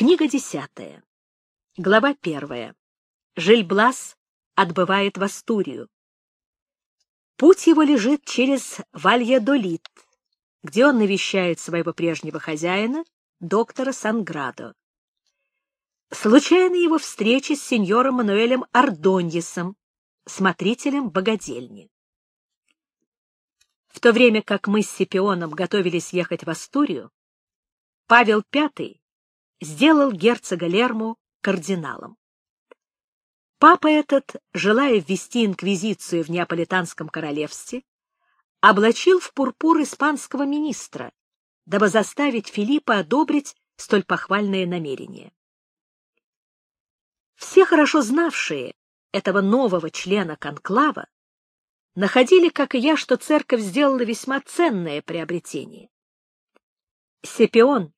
Книга десятая. Глава первая. Жильблас отбывает в Астурию. Путь его лежит через Вальядолит, где он навещает своего прежнего хозяина, доктора Санградо. Случайно его встреча с сеньором Мануэлем Ардоньесом, смотрителем богадельни. В то время как мы с Сипионом готовились ехать в Астурию, Павел V сделал герцога Лерму кардиналом. Папа этот, желая ввести инквизицию в Неаполитанском королевстве, облачил в пурпур испанского министра, дабы заставить Филиппа одобрить столь похвальное намерение. Все хорошо знавшие этого нового члена конклава находили, как и я, что церковь сделала весьма ценное приобретение. Сепион,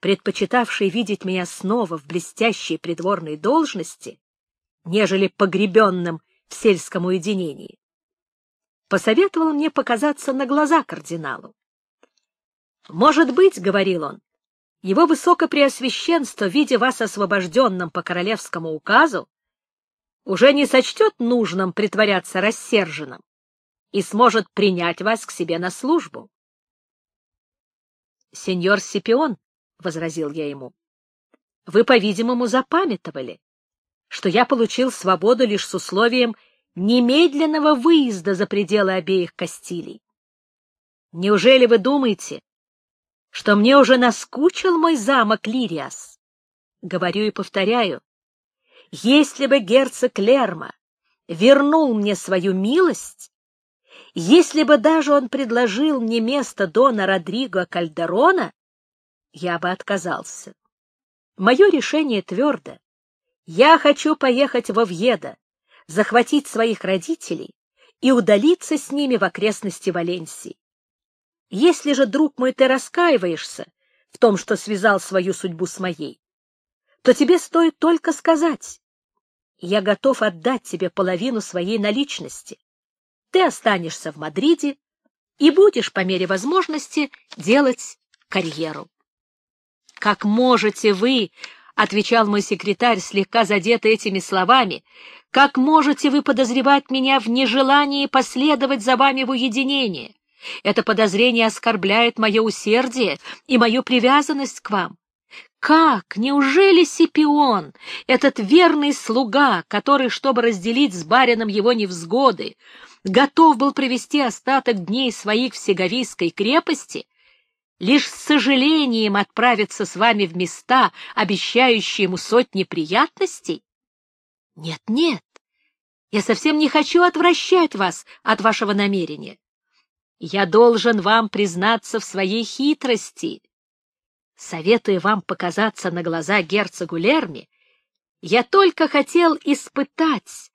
предпочитавший видеть меня снова в блестящей придворной должности, нежели погребенным в сельском уединении, посоветовал мне показаться на глаза кардиналу. «Может быть, — говорил он, — его высокопреосвященство, видя вас освобожденным по королевскому указу, уже не сочтет нужным притворяться рассерженным и сможет принять вас к себе на службу. — Сеньор Сипион, — возразил я ему, — вы, по-видимому, запамятовали, что я получил свободу лишь с условием немедленного выезда за пределы обеих Кастилий. Неужели вы думаете, что мне уже наскучил мой замок Лириас? Говорю и повторяю, если бы герцог Лерма вернул мне свою милость, если бы даже он предложил мне место Дона Родриго Кальдерона, я бы отказался. Мое решение твердо. Я хочу поехать в Овьедо, захватить своих родителей и удалиться с ними в окрестности Валенсии. Если же, друг мой, ты раскаиваешься в том, что связал свою судьбу с моей, то тебе стоит только сказать. Я готов отдать тебе половину своей наличности. Ты останешься в Мадриде и будешь, по мере возможности, делать карьеру. — Как можете вы, — отвечал мой секретарь, слегка задетый этими словами, — как можете вы подозревать меня в нежелании последовать за вами в уединение? Это подозрение оскорбляет мое усердие и мою привязанность к вам. Как? Неужели Сипион, этот верный слуга, который, чтобы разделить с барином его невзгоды, готов был провести остаток дней своих в Сеговийской крепости, лишь с сожалением отправиться с вами в места, обещающие ему сотни приятностей? Нет, нет, я совсем не хочу отвращать вас от вашего намерения. Я должен вам признаться в своей хитрости. Советуя вам показаться на глаза герцогу Лерми, я только хотел испытать,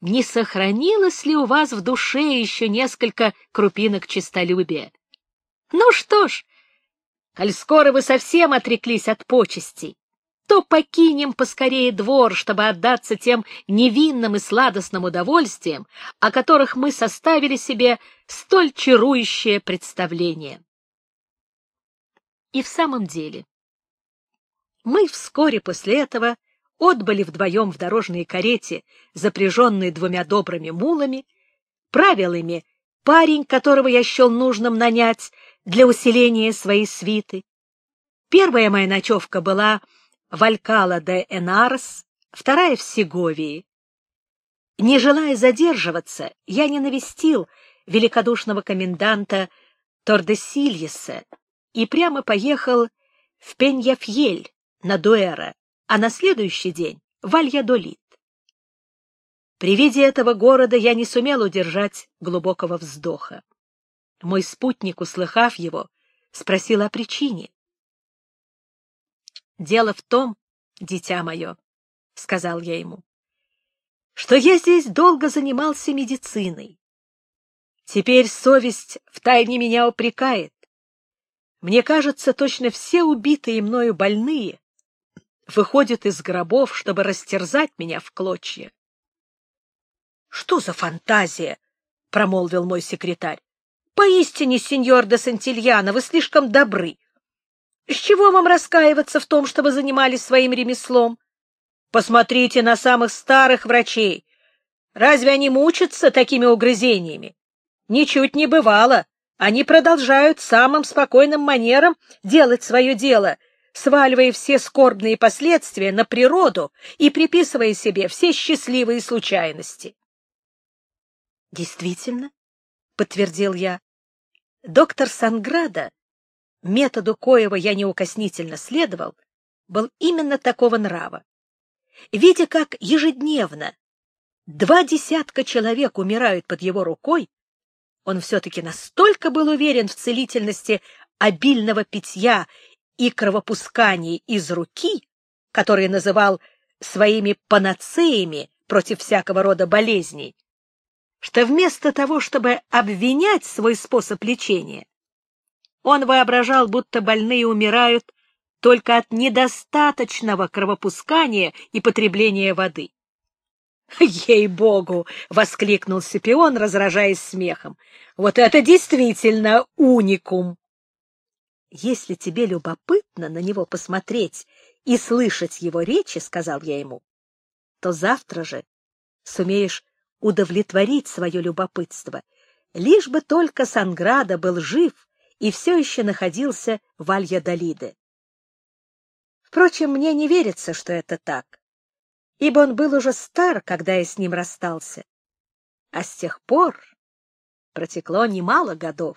не сохранилось ли у вас в душе еще несколько крупинок честолюбия. Ну что ж, коль скоро вы совсем отреклись от почестей, то покинем поскорее двор, чтобы отдаться тем невинным и сладостным удовольствиям, о которых мы составили себе столь чарующее представление. И в самом деле, мы вскоре после этого отбыли вдвоем в дорожной карете, запряженной двумя добрыми мулами, правил ими парень, которого я счел нужным нанять для усиления своей свиты. Первая моя ночевка была в Алькала де Энарес, вторая в Сеговии. Не желая задерживаться, я не навестил великодушного коменданта Тордесильеса и прямо поехал в Пеньяфьель на Дуэра, а на следующий день — в Альядолит. При виде этого города я не сумел удержать глубокого вздоха. Мой спутник, услыхав его, спросил о причине. Дело в том, дитя мое, — сказал я ему, — что я здесь долго занимался медициной. Теперь совесть втайне меня упрекает. Мне кажется, точно все убитые мною больные выходят из гробов, чтобы растерзать меня в клочья. — Что за фантазия? — промолвил мой секретарь. — Поистине, сеньор де Сантильяно, вы слишком добры. С чего вам раскаиваться в том, что вы занимались своим ремеслом? Посмотрите на самых старых врачей. Разве они мучатся такими угрызениями? Ничуть не бывало. Они продолжают самым спокойным манером делать свое дело, сваливая все скорбные последствия на природу и приписывая себе все счастливые случайности. Действительно, подтвердил я. Доктор Санграда, методу коего я неукоснительно следовал, был именно такого нрава. Видя, как ежедневно два десятка человек умирают под его рукой, он все-таки настолько был уверен в целительности обильного питья и кровопусканий из руки, которые называл своими панацеями против всякого рода болезней, что вместо того, чтобы обвинять свой способ лечения, он воображал, будто больные умирают только от недостаточного кровопускания и потребления воды. «Ей-богу!» — воскликнул Сипион, разражаясь смехом. «Вот это действительно уникум!» «Если тебе любопытно на него посмотреть и слышать его речи, — сказал я ему, — то завтра же сумеешь удовлетворить свое любопытство, лишь бы только Санграда был жив и все еще находился в Алья-Далиде. Впрочем, мне не верится, что это так, ибо он был уже стар, когда я с ним расстался, а с тех пор протекло немало годов.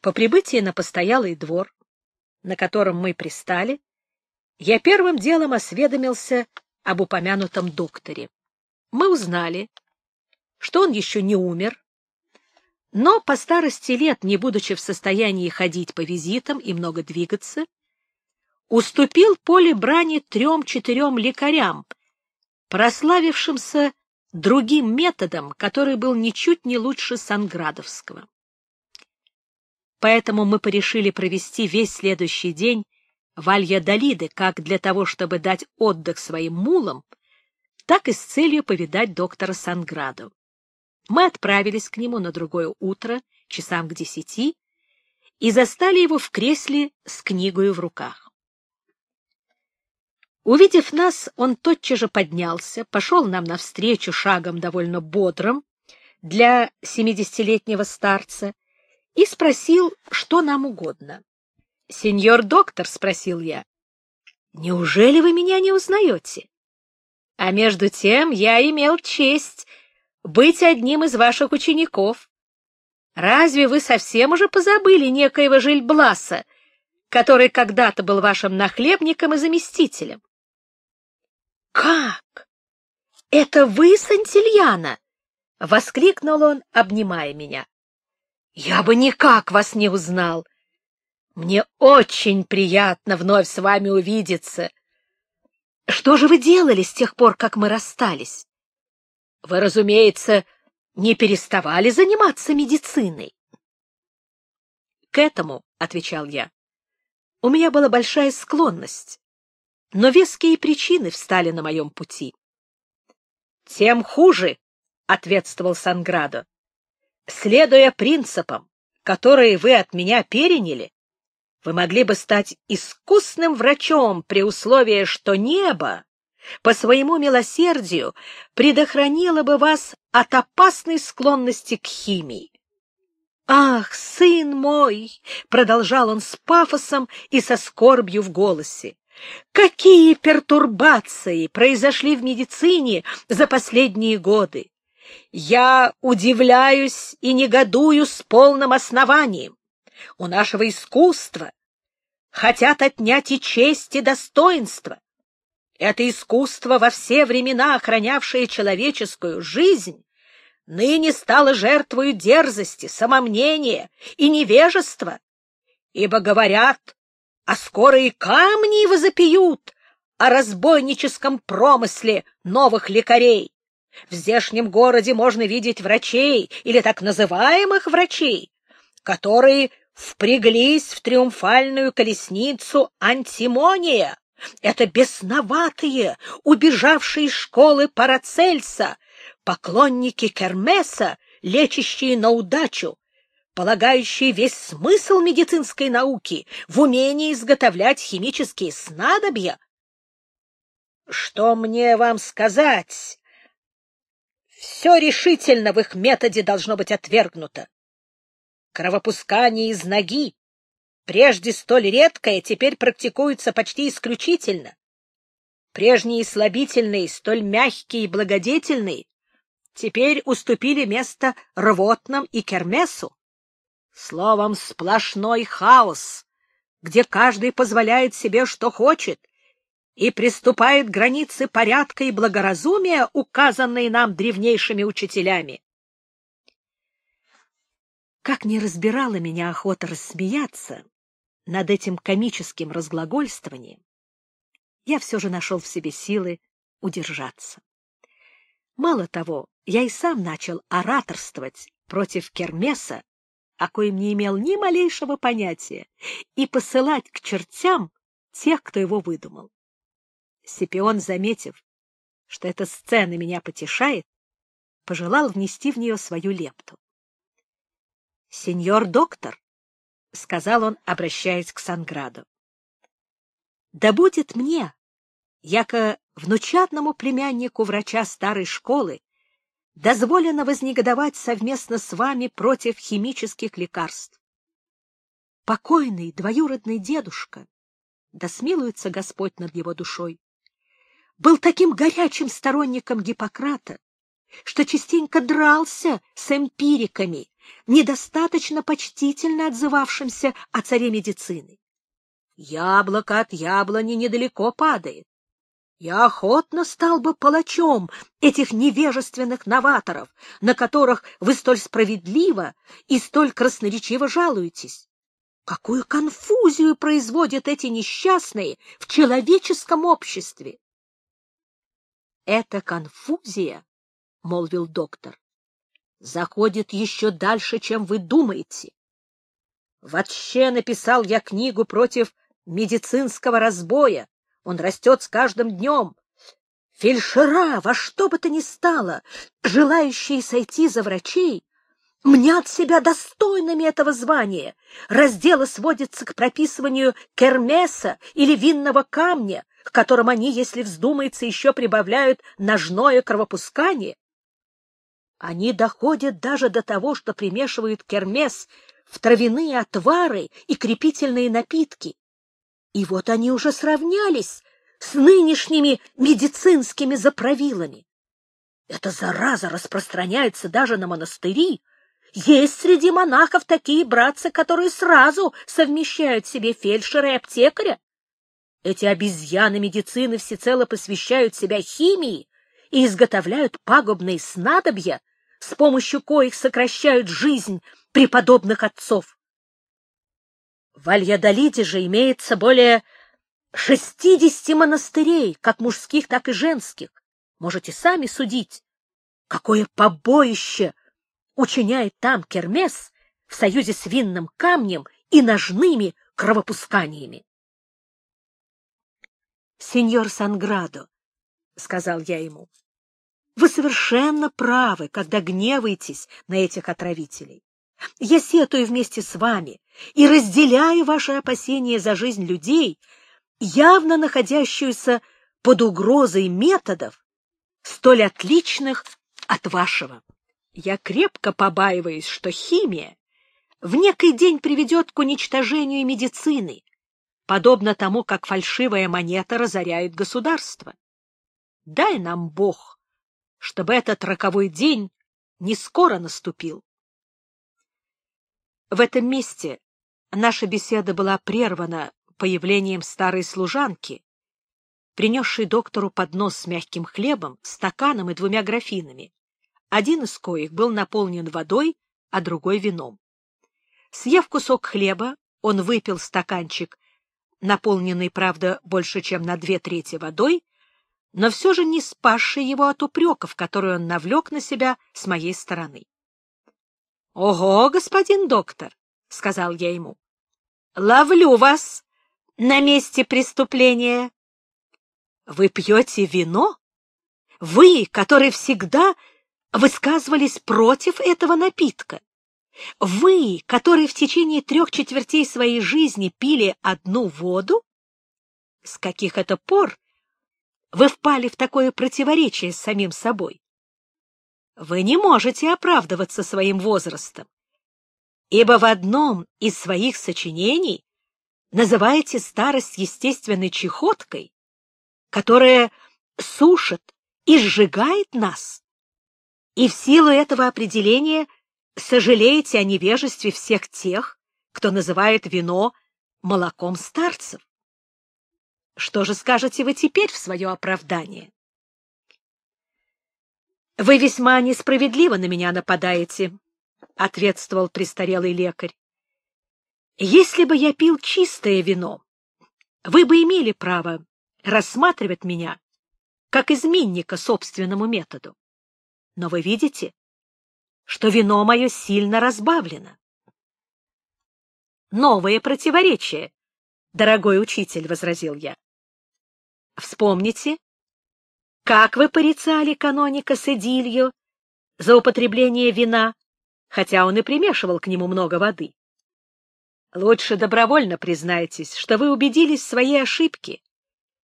По прибытии на постоялый двор, на котором мы пристали, я первым делом осведомился об упомянутом докторе мы узнали, что он еще не умер, но по старости лет, не будучи в состоянии ходить по визитам и много двигаться, уступил поле брани трем-четырем лекарям, прославившимся другим методом, который был ничуть не лучше Санградовского. Поэтому мы порешили провести весь следующий день в Алья-Далиде, как для того, чтобы дать отдых своим мулам, так и с целью повидать доктора Санграду. Мы отправились к нему на другое утро, часам к десяти, и застали его в кресле с книгой в руках. Увидев нас, он тотчас же поднялся, пошел нам навстречу шагом довольно бодрым для семидесятилетнего старца и спросил, что нам угодно. — Сеньор доктор, — спросил я, — неужели вы меня не узнаете? А между тем я имел честь быть одним из ваших учеников. Разве вы совсем уже позабыли некоего Жильбласа, который когда-то был вашим нахлебником и заместителем? — Как? Это вы, Сантильяна? — воскликнул он, обнимая меня. — Я бы никак вас не узнал. Мне очень приятно вновь с вами увидеться. — что же вы делали с тех пор, как мы расстались? Вы, разумеется, не переставали заниматься медициной. К этому, — отвечал я, — у меня была большая склонность, но веские причины встали на моем пути. — Тем хуже, — ответствовал Санградо. — Следуя принципам, которые вы от меня переняли, вы могли бы стать искусным врачом при условии, что небо по своему милосердию предохранило бы вас от опасной склонности к химии. «Ах, сын мой!» — продолжал он с пафосом и со скорбью в голосе. «Какие пертурбации произошли в медицине за последние годы! Я удивляюсь и негодую с полным основанием у нашего искусства хотят отнять и честь, и достоинство. Это искусство, во все времена охранявшее человеческую жизнь, ныне стало жертвою дерзости, самомнения и невежества, ибо говорят, а скоро и камни возопьют о разбойническом промысле новых лекарей. В здешнем городе можно видеть врачей или так называемых врачей, которые впряглись в триумфальную колесницу антимония. Это бесноватые, убежавшие из школы Парацельса, поклонники Кермеса, лечащие на удачу, полагающие весь смысл медицинской науки в умении изготовлять химические снадобья. Что мне вам сказать? Все решительно в их методе должно быть отвергнуто. Кровопускание из ноги, прежде столь редкое, теперь практикуется почти исключительно. Прежние слабительные, столь мягкие и благодетельные, теперь уступили место рвотным и кермесу. Словом, сплошной хаос, где каждый позволяет себе, что хочет, и приступает к границе порядка и благоразумия, указанные нам древнейшими учителями. Как не разбирала меня охота рассмеяться над этим комическим разглагольствованием, я все же нашел в себе силы удержаться. Мало того, я и сам начал ораторствовать против Кермеса, о коем не имел ни малейшего понятия, и посылать к чертям тех, кто его выдумал. Сипион, заметив, что эта сцена меня потешает, пожелал внести в нее свою лепту. — Сеньор доктор, — сказал он, обращаясь к Санграду, — да будет мне, яко внучатному племяннику врача старой школы, дозволено вознегодовать совместно с вами против химических лекарств. Покойный двоюродный дедушка, да смилуется Господь над его душой, был таким горячим сторонником Гиппократа, что частенько дрался с эмпириками, недостаточно почтительно отзывавшимся о царе медицины. Яблоко от яблони недалеко падает. Я охотно стал бы палачом этих невежественных новаторов, на которых вы столь справедливо и столь красноречиво жалуетесь. Какую конфузию производят эти несчастные в человеческом обществе! — Эта конфузия, — молвил доктор, — заходит еще дальше, чем вы думаете. Вообще написал я книгу против медицинского разбоя, он растет с каждым днем. Фельдшера, во что бы то ни стало, желающие сойти за врачей, мнят себя достойными этого звания. Разделы сводятся к прописыванию кермеса или винного камня, к которым они, если вздумается, еще прибавляют ножное кровопускание. Они доходят даже до того, что примешивают кермес в травяные отвары и крепительные напитки. И вот они уже сравнялись с нынешними медицинскими заправилами. Эта зараза распространяется даже на монастыри. Есть среди монахов такие братцы, которые сразу совмещают себе фельдшера и аптекаря. Эти обезьяны медицины всецело посвящают себя химии и изготовляют пагубные снадобья, с помощью коих сокращают жизнь преподобных отцов. В Альядолиде же имеется более шестидесяти монастырей, как мужских, так и женских. Можете сами судить, какое побоище учиняет там Кермес в союзе с винным камнем и ножными кровопусканиями. «Сеньор Санградо», — сказал я ему, — «вы совершенно правы, когда гневаетесь на этих отравителей. Я сетую вместе с вами и разделяю ваши опасения за жизнь людей, явно находящуюся под угрозой методов, столь отличных от вашего. Я крепко побаиваюсь, что химия в некий день приведет к уничтожению медицины, подобно тому, как фальшивая монета разоряет государство. Дай нам Бог, чтобы этот роковой день не скоро наступил. В этом месте наша беседа была прервана появлением старой служанки, принесшей доктору поднос с мягким хлебом, стаканом и двумя графинами, один из коих был наполнен водой, а другой — вином. Съев кусок хлеба, он выпил стаканчик, наполненный, правда, больше, чем на две трети водой, но все же не спасший его от упреков, которые он навлек на себя с моей стороны. — Ого, господин доктор, — сказал я ему, — ловлю вас на месте преступления. Вы пьете вино? Вы, которые всегда высказывались против этого напитка. Вы, которые в течение трех четвертей своей жизни пили одну воду? С каких это пор вы впали в такое противоречие с самим собой? Вы не можете оправдываться своим возрастом, ибо в одном из своих сочинений называете старость естественной чехоткой, которая сушит и сжигает нас. И в силу этого определения сожалеете о невежестве всех тех, кто называет вино молоком старцев. Что же скажете вы теперь в свое оправдание? — Вы весьма несправедливо на меня нападаете, — ответствовал престарелый лекарь. — Если бы я пил чистое вино, вы бы имели право рассматривать меня как изменника собственному методу. Но вы видите, что вино мое сильно разбавлено. Новое противоречие, дорогой учитель, — возразил я. Вспомните, как вы порицали каноника Седилью за употребление вина, хотя он и примешивал к нему много воды. Лучше добровольно признайтесь, что вы убедились в своей ошибке,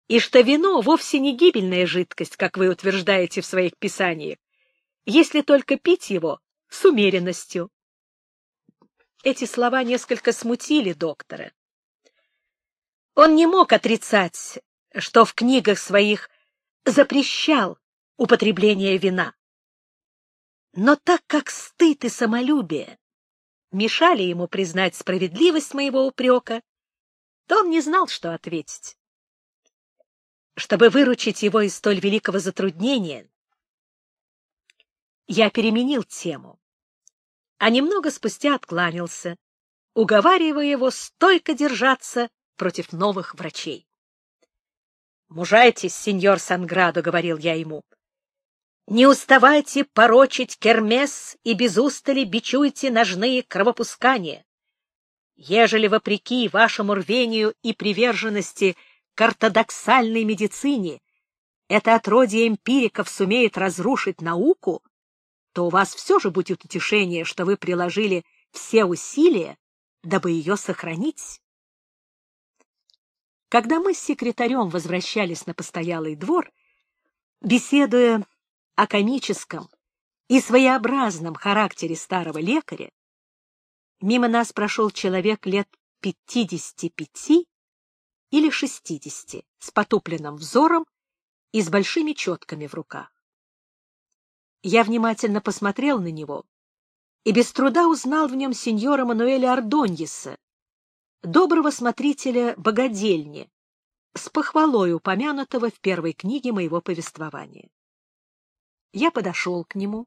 и что вино вовсе не гибельная жидкость, как вы утверждаете в своих писаниях, если только пить его с умеренностью. Эти слова несколько смутили доктора. Он не мог отрицать, что в книгах своих запрещал употребление вина. Но так как стыд и самолюбие мешали ему признать справедливость моего упрека, то он не знал, что ответить. Чтобы выручить его из столь великого затруднения, я переменил тему, а немного спустя откланялся, уговаривая его стойко держаться против новых врачей. «Мужайтесь, сеньор Санградо», — говорил я ему. «Не уставайте порочить кермес и без устали бичуйте ножные кровопускания. Ежели, вопреки вашему рвению и приверженности к ортодоксальной медицине, это отродье эмпириков сумеет разрушить науку, то у вас все же будет утешение, что вы приложили все усилия, дабы ее сохранить. Когда мы с секретарем возвращались на постоялый двор, беседуя о комическом и своеобразном характере старого лекаря, мимо нас прошел человек лет пятидесяти пяти или шестидесяти с потупленным взором и с большими четками в руках. Я внимательно посмотрел на него и без труда узнал в нем сеньора Мануэля Ардоньеса, доброго смотрителя богадельни, с похвалой упомянутого в первой книге моего повествования. Я подошел к нему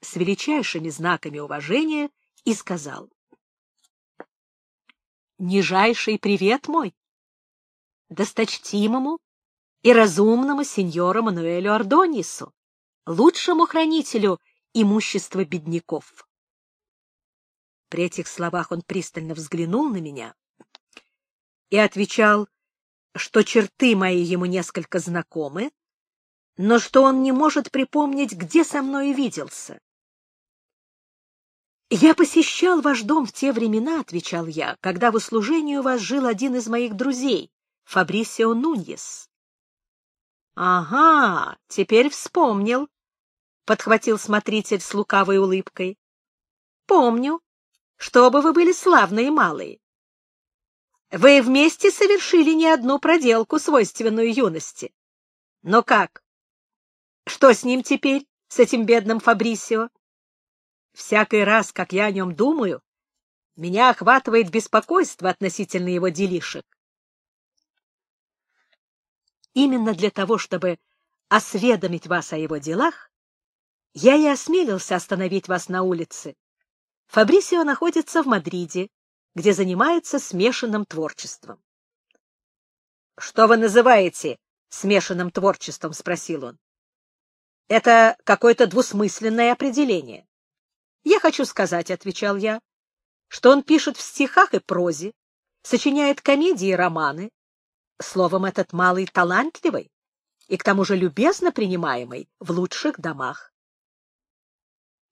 с величайшими знаками уважения и сказал. «Нижайший привет мой! Досточтимому и разумному сеньору Мануэлю Ардонису, лучшему хранителю имущества бедняков. При этих словах он пристально взглянул на меня и отвечал, что черты мои ему несколько знакомы, но что он не может припомнить, где со мной виделся. «Я посещал ваш дом в те времена», — отвечал я, — «когда в услужении у вас жил один из моих друзей, Фабрисио Нуньес». «Ага, теперь вспомнил», — подхватил смотритель с лукавой улыбкой. «Помню, чтобы вы были славные малые. Вы вместе совершили не одну проделку, свойственную юности. Но как? Что с ним теперь, с этим бедным Фабрисио? Всякий раз, как я о нем думаю, меня охватывает беспокойство относительно его делишек. Именно для того, чтобы осведомить вас о его делах, я и осмелился остановить вас на улице, Фабрисио находится в Мадриде, где занимается смешанным творчеством. — Что вы называете смешанным творчеством? — спросил он. — Это какое-то двусмысленное определение. — Я хочу сказать, — отвечал я, — что он пишет в стихах и прозе, сочиняет комедии и романы. Словом, этот малый талантливый и к тому же любезно принимаемый в лучших домах. —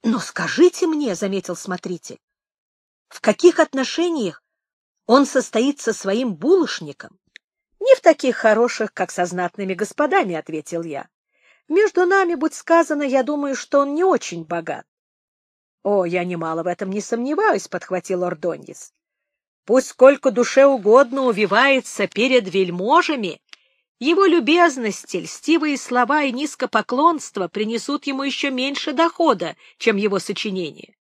Но скажите мне, — заметил смотритель, — в каких отношениях он состоит со своим булочником? — Не в таких хороших, как со знатными господами, — ответил я. — Между нами, будь сказано, я думаю, что он не очень богат. — О, я немало в этом не сомневаюсь, — подхватил Ордоньес. — Пусть сколько душе угодно увивается перед вельможами, его любезности, льстивые слова и низкопоклонство принесут ему еще меньше дохода, чем его сочинение.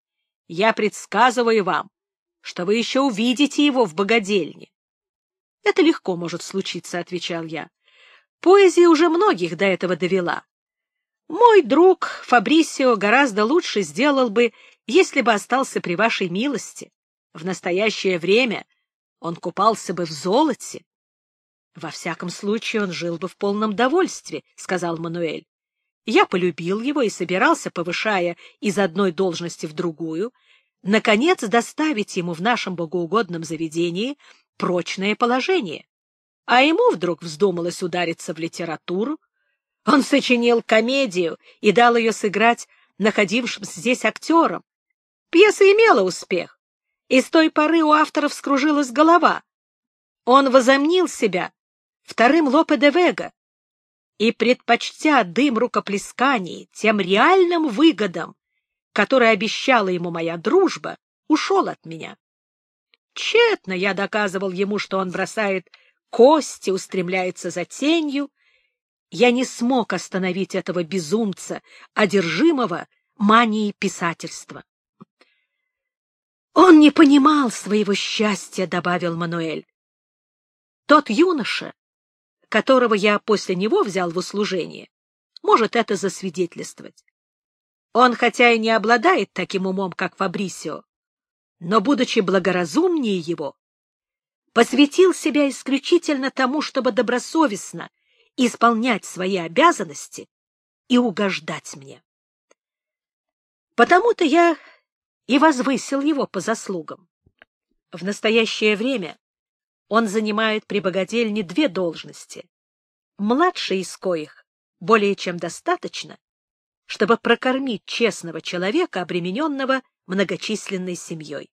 Я предсказываю вам, что вы еще увидите его в богадельне. — Это легко может случиться, — отвечал я. Поэзия уже многих до этого довела. Мой друг Фабрисио гораздо лучше сделал бы, если бы остался при вашей милости. В настоящее время он купался бы в золоте. Во всяком случае, он жил бы в полном довольстве, — сказал Мануэль. Я полюбил его и собирался, повышая из одной должности в другую, наконец доставить ему в нашем богоугодном заведении прочное положение. А ему вдруг вздумалось удариться в литературу. Он сочинил комедию и дал ее сыграть находившимся здесь актерам. Пьеса имела успех, и с той поры у авторов скружилась голова. Он возомнил себя вторым Лопе де Вега, и, предпочтя дым рукоплесканий тем реальным выгодам, которые обещала ему моя дружба, ушел от меня. Тщетно я доказывал ему, что он бросает кости, устремляется за тенью. Я не смог остановить этого безумца, одержимого манией писательства. «Он не понимал своего счастья», — добавил Мануэль. «Тот юноша, которого я после него взял в услужение, может это засвидетельствовать. Он, хотя и не обладает таким умом, как Фабрисио, но, будучи благоразумнее его, посвятил себя исключительно тому, чтобы добросовестно исполнять свои обязанности и угождать мне. Потому-то я и возвысил его по заслугам. В настоящее время он занимает при богадельне две должности, младший из коих более чем достаточно, чтобы прокормить честного человека, обремененного многочисленной семьей.